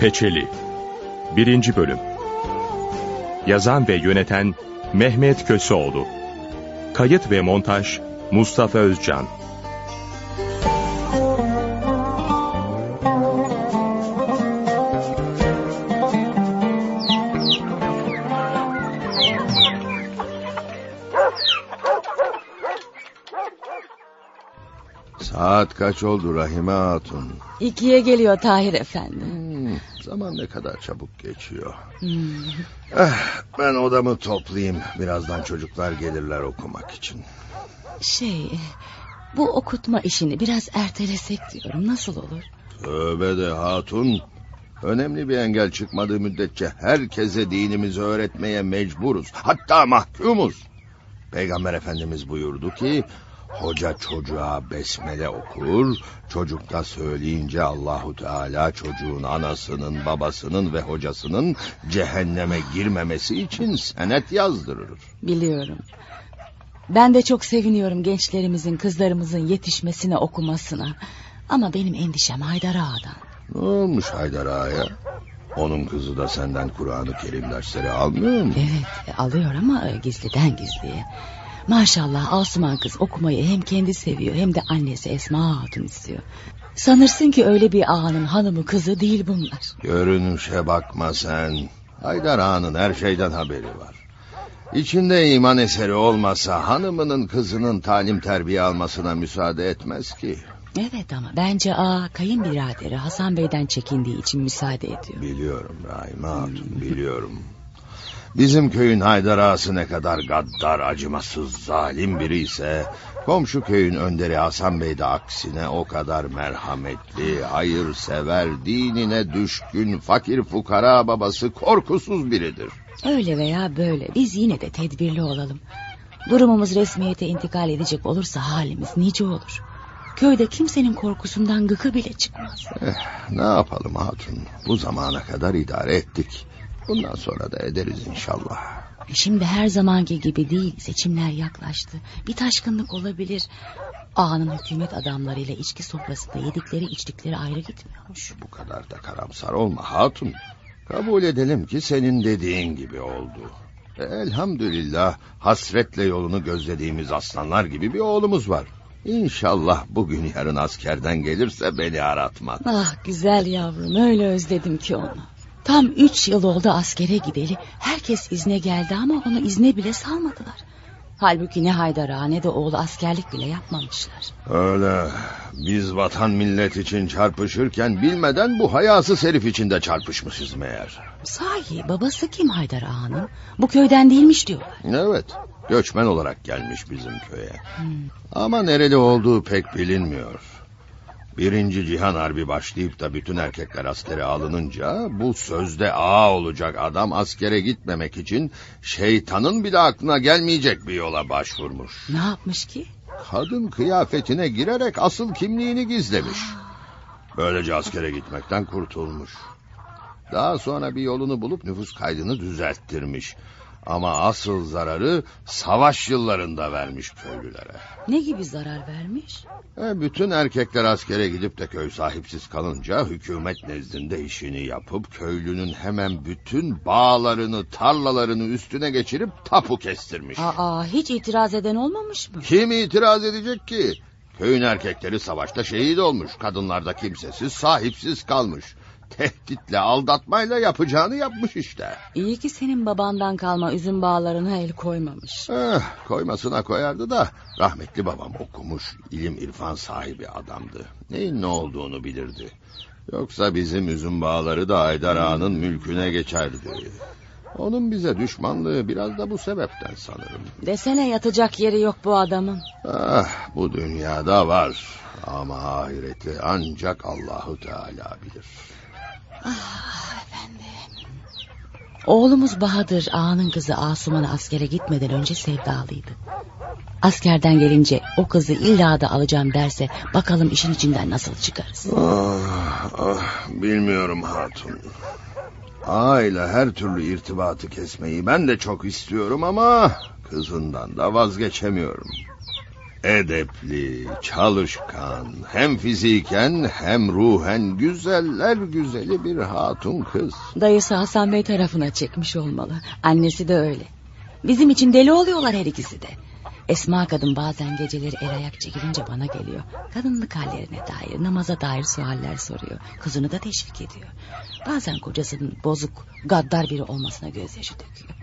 Peçeli 1. Bölüm Yazan ve yöneten Mehmet Köseoğlu Kayıt ve montaj Mustafa Özcan Saat kaç oldu Rahime Hatun? İkiye geliyor Tahir Efendi. Zaman ne kadar çabuk geçiyor. Hmm. Eh, ben odamı toplayayım. Birazdan çocuklar gelirler okumak için. Şey, bu okutma işini biraz ertelesek diyorum. Nasıl olur? Tövbe de hatun. Önemli bir engel çıkmadığı müddetçe herkese dinimizi öğretmeye mecburuz. Hatta mahkumuz. Peygamber Efendimiz buyurdu ki Hoca çocuğa besmele okur, çocuk da söyleyince Allahu Teala çocuğun anasının, babasının ve hocasının cehenneme girmemesi için senet yazdırır. Biliyorum. Ben de çok seviniyorum gençlerimizin, kızlarımızın yetişmesine, okumasına. Ama benim endişem Haydar Ağa'dan. Ne olmuş Haydar Ağa'ya? Onun kızı da senden Kur'an-ı Kerim dersleri almıyor mu? Evet, alıyor ama gizliden gizliye. Maşallah Asuman kız okumayı hem kendi seviyor hem de annesi Esma Hatun istiyor. Sanırsın ki öyle bir ağanın hanımı kızı değil bunlar. Görünüşe bakma sen. Haydar ağanın her şeyden haberi var. İçinde iman eseri olmasa hanımının kızının talim terbiye almasına müsaade etmez ki. Evet ama bence ağa kayınbiraderi Hasan Bey'den çekindiği için müsaade ediyor. Biliyorum Rahime Hatun biliyorum. Bizim köyün Haydar ağası ne kadar gaddar, acımasız, zalim biri ise... ...komşu köyün önderi Hasan Bey de aksine o kadar merhametli, hayırsever, dinine düşkün, fakir fukara babası korkusuz biridir. Öyle veya böyle biz yine de tedbirli olalım. Durumumuz resmiyete intikal edecek olursa halimiz nice olur. Köyde kimsenin korkusundan gıkı bile çıkmaz. Eh, ne yapalım hatun? Bu zamana kadar idare ettik. Bundan sonra da ederiz inşallah. Şimdi her zamanki gibi değil. Seçimler yaklaştı. Bir taşkınlık olabilir. Ağanın hükümet adamlarıyla içki sofrasında yedikleri içtikleri ayrı gitmiyormuş. Bu kadar da karamsar olma hatun. Kabul edelim ki senin dediğin gibi oldu. Elhamdülillah hasretle yolunu gözlediğimiz aslanlar gibi bir oğlumuz var. İnşallah bugün yarın askerden gelirse beni aratmaz. Ah güzel yavrum öyle özledim ki onu. Tam üç yıl oldu askere gideli. Herkes izne geldi ama onu izne bile salmadılar. Halbuki ne Haydar Ağa ne de oğlu askerlik bile yapmamışlar. Öyle. Biz vatan millet için çarpışırken bilmeden bu hayası herif için de çarpışmışız meğer. Sahi babası kim Haydar Ağa'nın? Bu köyden değilmiş diyorlar. Evet. Göçmen olarak gelmiş bizim köye. Hmm. Ama nereli olduğu pek bilinmiyor. Birinci Cihan Harbi başlayıp da bütün erkekler askere alınınca... ...bu sözde ağa olacak adam askere gitmemek için... ...şeytanın bile aklına gelmeyecek bir yola başvurmuş. Ne yapmış ki? Kadın kıyafetine girerek asıl kimliğini gizlemiş. Böylece askere gitmekten kurtulmuş. Daha sonra bir yolunu bulup nüfus kaydını düzelttirmiş. Ama asıl zararı savaş yıllarında vermiş köylülere. Ne gibi zarar vermiş? E, bütün erkekler askere gidip de köy sahipsiz kalınca hükümet nezdinde işini yapıp köylünün hemen bütün bağlarını, tarlalarını üstüne geçirip tapu kestirmiş. Aa, hiç itiraz eden olmamış mı? Kim itiraz edecek ki? Köyün erkekleri savaşta şehit olmuş. Kadınlar da kimsesiz, sahipsiz kalmış tehditle aldatmayla yapacağını yapmış işte. İyi ki senin babandan kalma üzüm bağlarına el koymamış. Eh, koymasına koyardı da rahmetli babam okumuş ilim irfan sahibi adamdı. Neyin ne olduğunu bilirdi. Yoksa bizim üzüm bağları da Aydar Ağa'nın mülküne geçerdi. Onun bize düşmanlığı biraz da bu sebepten sanırım. Desene yatacak yeri yok bu adamın. Ah, bu dünyada var. Ama ahireti ancak Allahu Teala bilir. Ah efendim. Oğlumuz Bahadır ağanın kızı Asuman'a askere gitmeden önce sevdalıydı. Askerden gelince o kızı illa da alacağım derse bakalım işin içinden nasıl çıkarız. Ah, ah, bilmiyorum hatun. Aile her türlü irtibatı kesmeyi ben de çok istiyorum ama kızından da vazgeçemiyorum. Edepli, çalışkan, hem fiziken hem ruhen güzeller güzeli bir hatun kız. Dayısı Hasan Bey tarafına çekmiş olmalı. Annesi de öyle. Bizim için deli oluyorlar her ikisi de. Esma kadın bazen geceleri el ayak çekilince bana geliyor. Kadınlık hallerine dair, namaza dair sualler soruyor. Kızını da teşvik ediyor. Bazen kocasının bozuk, gaddar biri olmasına gözyaşı döküyor.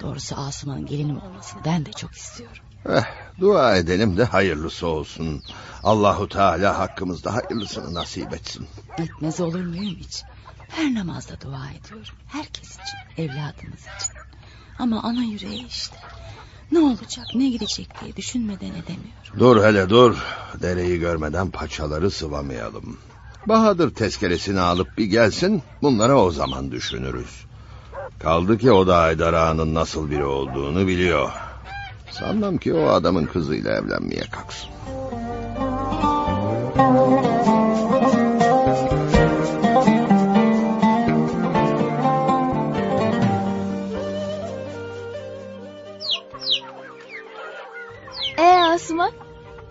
Doğrusu Asuman'ın gelinim olmasını ben de çok istiyorum. Eh, dua edelim de hayırlısı olsun. Allahu Teala hakkımızda hayırlısını nasip etsin. Etmez olur muyum hiç? Her namazda dua ediyorum. Herkes için, evladımız için. Ama ana yüreği işte. Ne olacak, ne gidecek diye düşünmeden edemiyorum. Dur hele dur. Dereyi görmeden paçaları sıvamayalım. Bahadır tezkeresini alıp bir gelsin, bunlara o zaman düşünürüz. Kaldı ki o da Haydar Ağa'nın nasıl biri olduğunu biliyor. Sanmam ki o adamın kızıyla evlenmeye kalksın. Ee Asuman?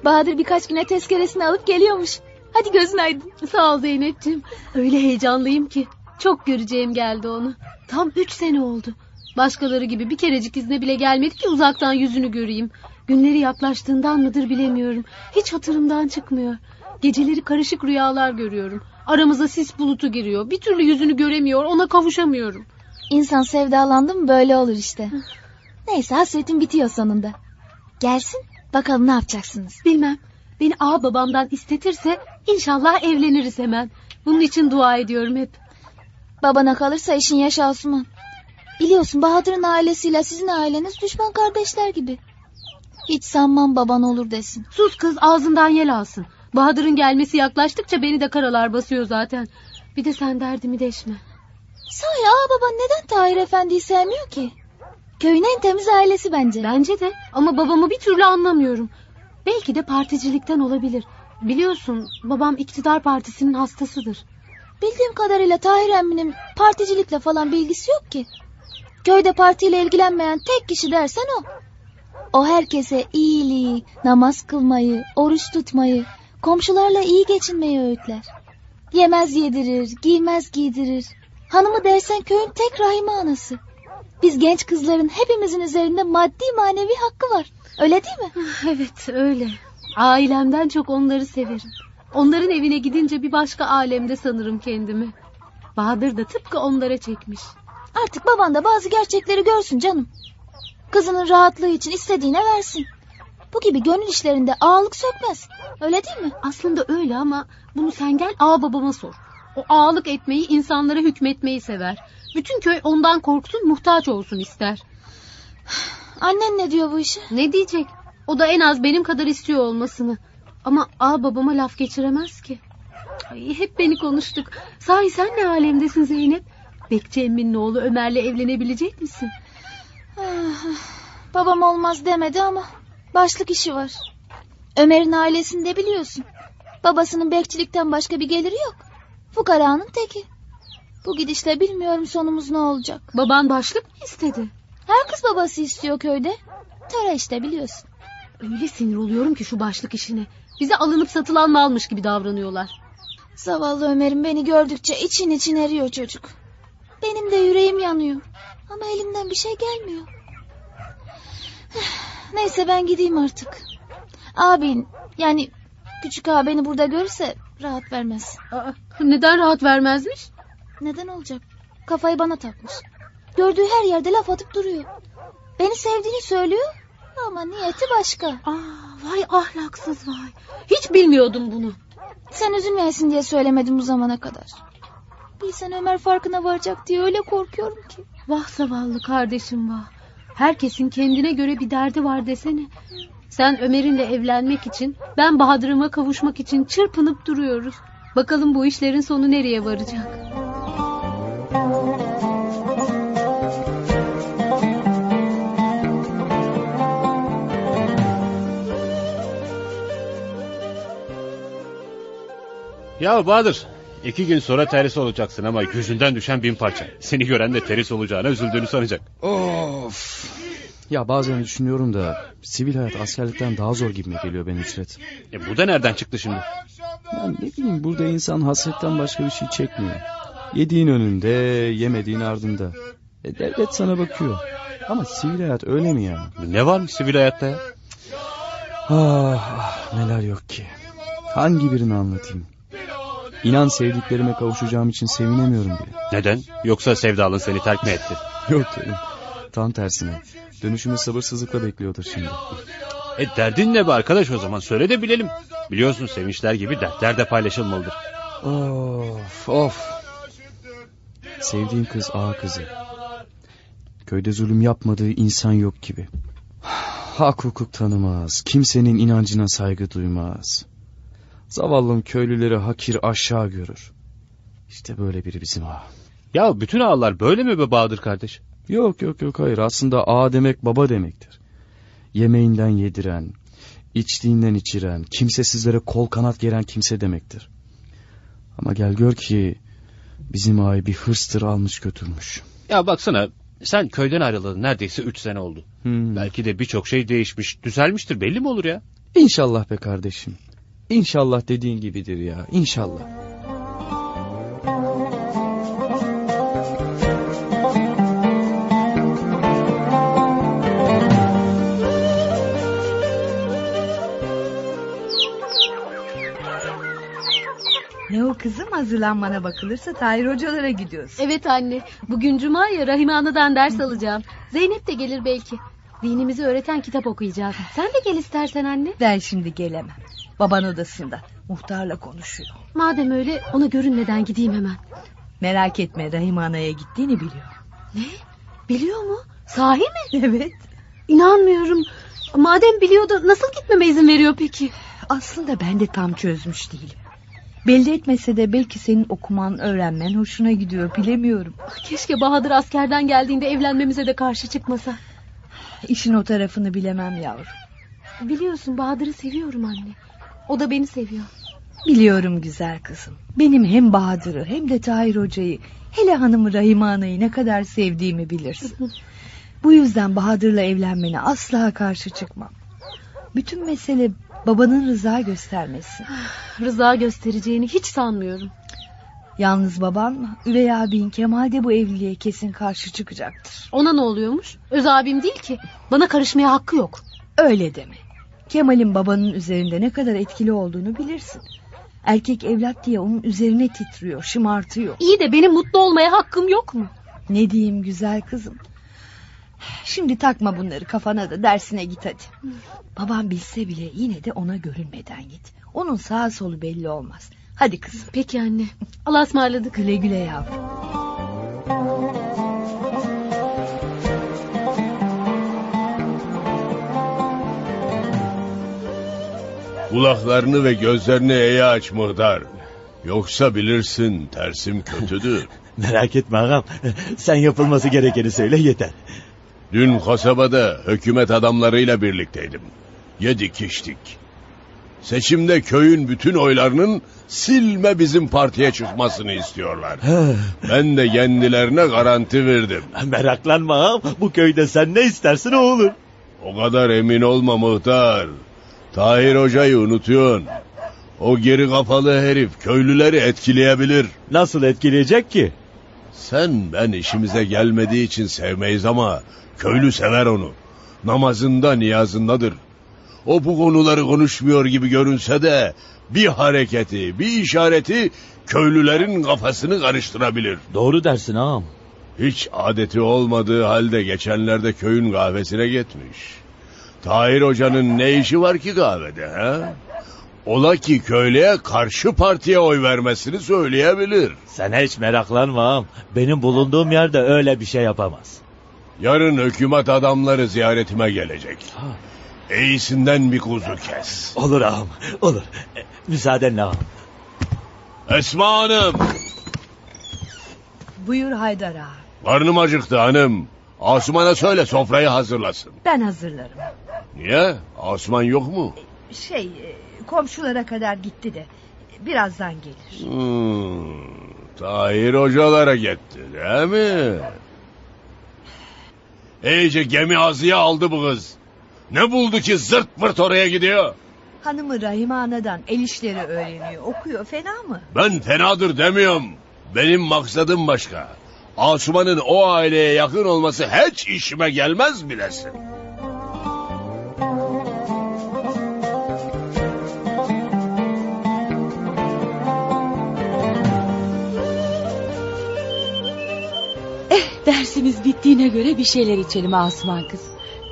Bahadır birkaç güne tezkeresini alıp geliyormuş. Hadi gözün aydın. Sağ ol Zeynep'ciğim. Öyle heyecanlıyım ki. Çok göreceğim geldi onu. Tam üç sene oldu. Başkaları gibi bir kerecik izne bile gelmedi ki uzaktan yüzünü göreyim. Günleri yaklaştığından mıdır bilemiyorum. Hiç hatırımdan çıkmıyor. Geceleri karışık rüyalar görüyorum. Aramıza sis bulutu giriyor. Bir türlü yüzünü göremiyor, ona kavuşamıyorum. İnsan sevdalandı mı böyle olur işte. Neyse hasretin bitiyor sonunda. Gelsin bakalım ne yapacaksınız. Bilmem. Beni ağa babamdan istetirse inşallah evleniriz hemen. Bunun için dua ediyorum hep. Babana kalırsa işin yaş Asuman. Biliyorsun Bahadır'ın ailesiyle sizin aileniz düşman kardeşler gibi. Hiç sanmam baban olur desin. Sus kız ağzından yel alsın. Bahadır'ın gelmesi yaklaştıkça beni de karalar basıyor zaten. Bir de sen derdimi deşme. Sahi ağa baban neden Tahir Efendi'yi sevmiyor ki? Köyün en temiz ailesi bence. Bence de ama babamı bir türlü anlamıyorum. Belki de particilikten olabilir. Biliyorsun babam iktidar partisinin hastasıdır. Bildiğim kadarıyla Tahir emminin particilikle falan bilgisi yok ki. Köyde partiyle ilgilenmeyen tek kişi dersen o. O herkese iyiliği, namaz kılmayı, oruç tutmayı, komşularla iyi geçinmeyi öğütler. Yemez yedirir, giymez giydirir. Hanımı dersen köyün tek rahime anası. Biz genç kızların hepimizin üzerinde maddi manevi hakkı var. Öyle değil mi? Evet öyle. Ailemden çok onları severim. Onların evine gidince bir başka alemde sanırım kendimi. Bahadır da tıpkı onlara çekmiş. Artık baban da bazı gerçekleri görsün canım. Kızının rahatlığı için istediğine versin. Bu gibi gönül işlerinde ağalık sökmez. Öyle değil mi? Aslında öyle ama bunu sen gel ağa babama sor. O ağalık etmeyi, insanlara hükmetmeyi sever. Bütün köy ondan korksun, muhtaç olsun ister. Annen ne diyor bu işe? Ne diyecek? O da en az benim kadar istiyor olmasını. Ama ağa babama laf geçiremez ki. Ay, hep beni konuştuk. Sahi sen ne alemdesin Zeynep? Bekçi emmin oğlu Ömer'le evlenebilecek misin? Ah, babam olmaz demedi ama başlık işi var. Ömer'in ailesinde biliyorsun. Babasının bekçilikten başka bir geliri yok. Fukaranın teki. Bu gidişle bilmiyorum sonumuz ne olacak. Baban başlık mı istedi? Her kız babası istiyor köyde. Töre işte biliyorsun. Öyle sinir oluyorum ki şu başlık işine. Bize alınıp satılan malmış gibi davranıyorlar. Zavallı Ömer'im beni gördükçe için için eriyor çocuk. Benim de yüreğim yanıyor. Ama elimden bir şey gelmiyor. Neyse ben gideyim artık. Abin yani küçük ağa beni burada görürse rahat vermez. Aa, neden rahat vermezmiş? Neden olacak? Kafayı bana takmış. Gördüğü her yerde laf atıp duruyor. Beni sevdiğini söylüyor ama niyeti başka. Aa, vay ahlaksız vay. Hiç bilmiyordum bunu. Sen üzülmeyesin diye söylemedim bu zamana kadar. Bilsen Ömer farkına varacak diye öyle korkuyorum ki. Vah zavallı kardeşim vah. Herkesin kendine göre bir derdi var desene. Sen Ömer'inle evlenmek için, ben Bahadır'ıma kavuşmak için çırpınıp duruyoruz. Bakalım bu işlerin sonu nereye varacak? Ya Bahadır, iki gün sonra teris olacaksın ama yüzünden düşen bin parça. Seni gören de teris olacağına üzüldüğünü sanacak. Of! Ya bazen düşünüyorum da sivil hayat askerlikten daha zor gibime geliyor benim Nusret. E bu da nereden çıktı şimdi? Ya ne bileyim burada insan hasretten başka bir şey çekmiyor. Yediğin önünde, yemediğin ardında. E, devlet sana bakıyor. Ama sivil hayat öyle mi ya? Ne varmış sivil hayatta ya? Ah, ah neler yok ki. Hangi birini anlatayım? İnan sevdiklerime kavuşacağım için sevinemiyorum bile. Neden? Yoksa sevdalın seni terk mi etti? Yok canım. Tam tersine. Dönüşümü sabırsızlıkla bekliyordur şimdi. E derdin ne be arkadaş o zaman söyle de bilelim. Biliyorsun sevinçler gibi dertler de paylaşılmalıdır. Of of. Sevdiğim kız ağa kızı. Köyde zulüm yapmadığı insan yok gibi. Hak hukuk tanımaz. Kimsenin inancına saygı duymaz. Zavallım köylüleri hakir aşağı görür. İşte böyle biri bizim ağa. Ya bütün ağalar böyle mi be Bahadır kardeş? Yok yok yok hayır aslında ağa demek baba demektir. Yemeğinden yediren, içtiğinden içiren, kimsesizlere kol kanat geren kimse demektir. Ama gel gör ki bizim ağayı bir hırstır almış götürmüş. Ya baksana sen köyden ayrılalı neredeyse üç sene oldu. Hmm. Belki de birçok şey değişmiş, düzelmiştir belli mi olur ya? İnşallah be kardeşim. İnşallah dediğin gibidir ya İnşallah. Ne o kızım hazırlanmana bakılırsa Tahir hocalara gidiyorsun. Evet anne. Bugün cuma ya Rahime Ana'dan ders alacağım. Zeynep de gelir belki. Dinimizi öğreten kitap okuyacağız. Sen de gel istersen anne. Ben şimdi gelemem. Baban odasında. Muhtarla konuşuyor. Madem öyle ona görünmeden gideyim hemen. Merak etme Rahime Ana'ya gittiğini biliyor. Ne? Biliyor mu? Sahi mi? Evet. İnanmıyorum. Madem biliyordu nasıl gitmeme izin veriyor peki? Aslında ben de tam çözmüş değilim. Belli etmese de belki senin okuman, öğrenmen hoşuna gidiyor bilemiyorum. Keşke Bahadır askerden geldiğinde evlenmemize de karşı çıkmasa. İşin o tarafını bilemem yavrum. Biliyorsun Bahadır'ı seviyorum anne. O da beni seviyor. Biliyorum güzel kızım. Benim hem Bahadır'ı hem de Tahir Hoca'yı... ...hele hanımı Rahime Ana'yı ne kadar sevdiğimi bilirsin. Bu yüzden Bahadır'la evlenmene asla karşı çıkmam. Bütün mesele babanın rıza göstermesi. Rıza göstereceğini hiç sanmıyorum. Yalnız baban üvey abin Kemal de bu evliliğe kesin karşı çıkacaktır. Ona ne oluyormuş? Öz abim değil ki. Bana karışmaya hakkı yok. Öyle deme. Kemal'in babanın üzerinde ne kadar etkili olduğunu bilirsin. Erkek evlat diye onun üzerine titriyor, şımartıyor. İyi de benim mutlu olmaya hakkım yok mu? Ne diyeyim güzel kızım. Şimdi takma bunları kafana da dersine git hadi. Babam bilse bile yine de ona görünmeden git. Onun sağ solu belli olmaz. Hadi kızım. Peki anne. Allah'a ısmarladık. Güle güle yavrum. Kulaklarını ve gözlerini eğe aç Mıhdar. Yoksa bilirsin tersim kötüdür. Merak etme ağam. Sen yapılması gerekeni söyle yeter. Dün kasabada hükümet adamlarıyla birlikteydim. Yedik içtik. Seçimde köyün bütün oylarının silme bizim partiye çıkmasını istiyorlar. Ben de kendilerine garanti verdim. Meraklanma ağam. Bu köyde sen ne istersin o olur. O kadar emin olma muhtar. Tahir Hoca'yı unutuyorsun. O geri kafalı herif köylüleri etkileyebilir. Nasıl etkileyecek ki? Sen ben işimize gelmediği için sevmeyiz ama köylü sever onu. Namazında niyazındadır. O bu konuları konuşmuyor gibi görünse de bir hareketi, bir işareti köylülerin kafasını karıştırabilir. Doğru dersin ağam. Hiç adeti olmadığı halde geçenlerde köyün kahvesine gitmiş. Tahir Hoca'nın ne işi var ki kahvede ha? Ola ki köylüye karşı partiye oy vermesini söyleyebilir. Sen hiç meraklanma ağam. Benim bulunduğum yerde öyle bir şey yapamaz. Yarın hükümet adamları ziyaretime gelecek. İyisinden bir kuzu kes. Olur ağam olur. E, müsaadenle ağam. Esma Hanım. Buyur Haydar ağa. Karnım acıktı hanım. Asuman'a söyle sofrayı hazırlasın. Ben hazırlarım. Niye? Asuman yok mu? Şey e, komşulara kadar gitti de birazdan gelir. Hmm, Tahir hocalara gitti değil mi? İyice gemi azıya aldı bu kız. Ne buldu ki zırt pırt oraya gidiyor? Hanımı Rahime Ana'dan el işleri öğreniyor. Okuyor fena mı? Ben fenadır demiyorum. Benim maksadım başka. Asuman'ın o aileye yakın olması hiç işime gelmez bilesin. Dersimiz bittiğine göre bir şeyler içelim Asuman kız.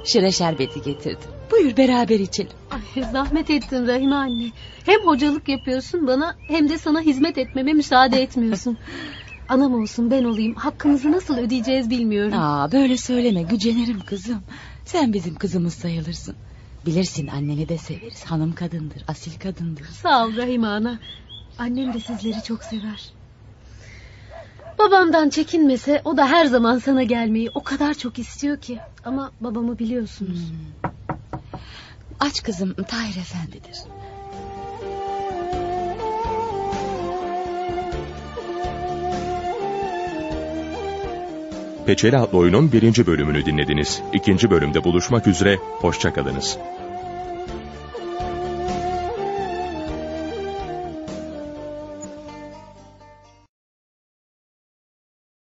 Şire şerbeti getirdim. Buyur beraber içelim. Ay, zahmet ettin Rahime anne. Hem hocalık yapıyorsun bana hem de sana hizmet etmeme müsaade etmiyorsun. Anam olsun ben olayım hakkımızı nasıl ödeyeceğiz bilmiyorum. Aa, böyle söyleme gücenirim kızım. Sen bizim kızımız sayılırsın. Bilirsin anneni de severiz. Hanım kadındır, asil kadındır. Sağ ol Rahime ana. Annem de sizleri çok sever. Babamdan çekinmese o da her zaman sana gelmeyi o kadar çok istiyor ki. Ama babamı biliyorsunuz. Aç kızım Tahir Efendidir. Peçeli adlı oyunun birinci bölümünü dinlediniz. İkinci bölümde buluşmak üzere, hoşçakalınız.